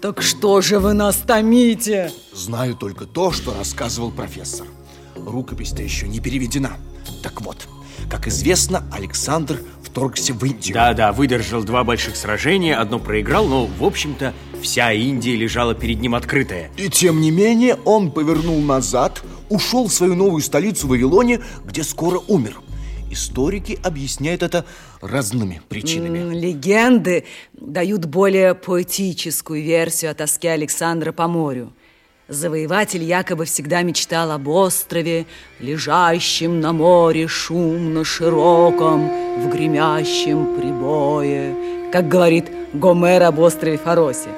Так что же вы нас томите? Знаю только то, что рассказывал профессор. Рукопись-то еще не переведена. Так вот, как известно, Александр вторгся в Индию. Да-да, выдержал два больших сражения, одно проиграл, но, в общем-то, вся Индия лежала перед ним открытая. И тем не менее он повернул назад, ушел в свою новую столицу Вавилоне, где скоро умер. Историки объясняют это разными причинами. Легенды дают более поэтическую версию о тоске Александра по морю. Завоеватель якобы всегда мечтал об острове, лежащем на море шумно широком, в гремящем прибое, как говорит Гомер об острове Фаросе.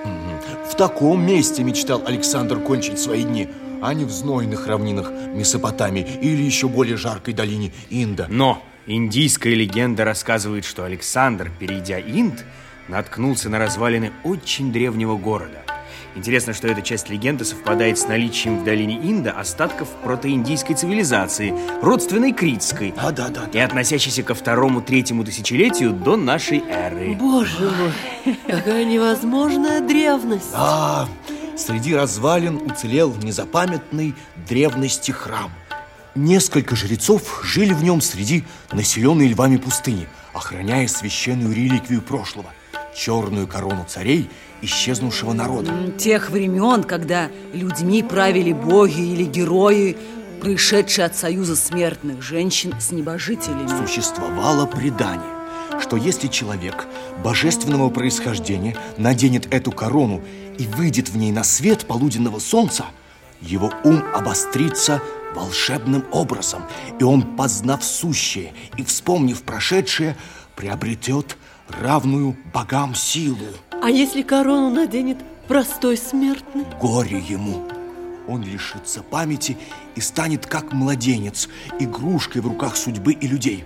В таком месте мечтал Александр кончить свои дни, а не в знойных равнинах Месопотамии или еще более жаркой долине Инда. Но индийская легенда рассказывает, что Александр, перейдя Инд, наткнулся на развалины очень древнего города. Интересно, что эта часть легенды совпадает с наличием в долине Инда остатков протоиндийской цивилизации, родственной критской. Да, да, да. И относящейся ко второму-третьему тысячелетию до нашей эры. Боже мой, какая невозможная древность. Да, среди развалин уцелел незапамятный древности храм. Несколько жрецов жили в нем среди населенной львами пустыни, охраняя священную реликвию прошлого – черную корону царей исчезнувшего народа. Тех времен, когда людьми правили боги или герои, пришедшие от союза смертных женщин с небожителями. Существовало предание, что если человек божественного происхождения наденет эту корону и выйдет в ней на свет полуденного солнца, его ум обострится волшебным образом, и он, познав сущее и вспомнив прошедшее, приобретет равную богам силу. А если корону наденет простой смертный? Горе ему. Он лишится памяти и станет как младенец, игрушкой в руках судьбы и людей.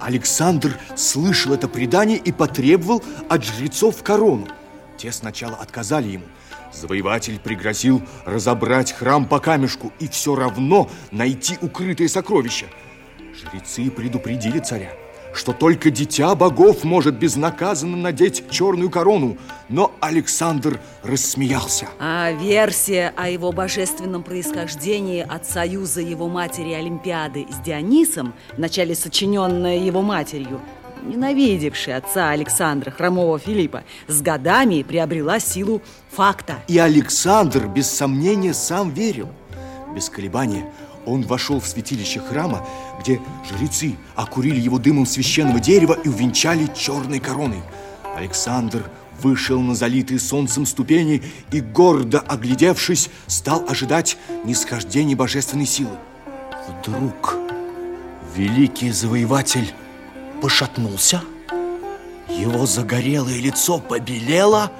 Александр слышал это предание и потребовал от жрецов корону. Те сначала отказали ему. Завоеватель пригрозил разобрать храм по камешку и все равно найти укрытые сокровища. Жрецы предупредили царя что только дитя богов может безнаказанно надеть черную корону. Но Александр рассмеялся. А версия о его божественном происхождении от союза его матери Олимпиады с Дионисом, вначале сочиненная его матерью, ненавидевшей отца Александра, хромого Филиппа, с годами приобрела силу факта. И Александр, без сомнения, сам верил. Без колебания он вошел в святилище храма, где жрецы окурили его дымом священного дерева и увенчали черной короной. Александр вышел на залитые солнцем ступени и, гордо оглядевшись, стал ожидать нисхождения божественной силы. Вдруг великий завоеватель пошатнулся, его загорелое лицо побелело,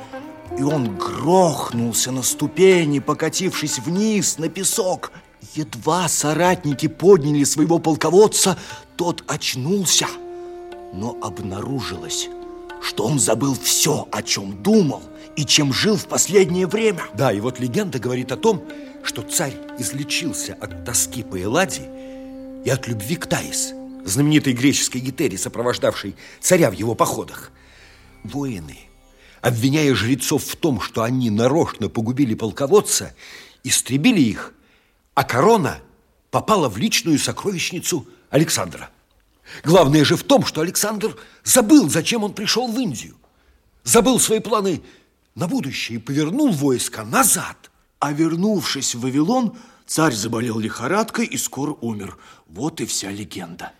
и он грохнулся на ступени, покатившись вниз на песок – Едва соратники подняли своего полководца, тот очнулся. Но обнаружилось, что он забыл все, о чем думал и чем жил в последнее время. Да, и вот легенда говорит о том, что царь излечился от тоски по Элладе и от любви к Таис, знаменитой греческой гетере, сопровождавшей царя в его походах. Воины, обвиняя жрецов в том, что они нарочно погубили полководца, истребили их – а корона попала в личную сокровищницу Александра. Главное же в том, что Александр забыл, зачем он пришел в Индию. Забыл свои планы на будущее и повернул войско назад. А вернувшись в Вавилон, царь заболел лихорадкой и скоро умер. Вот и вся легенда.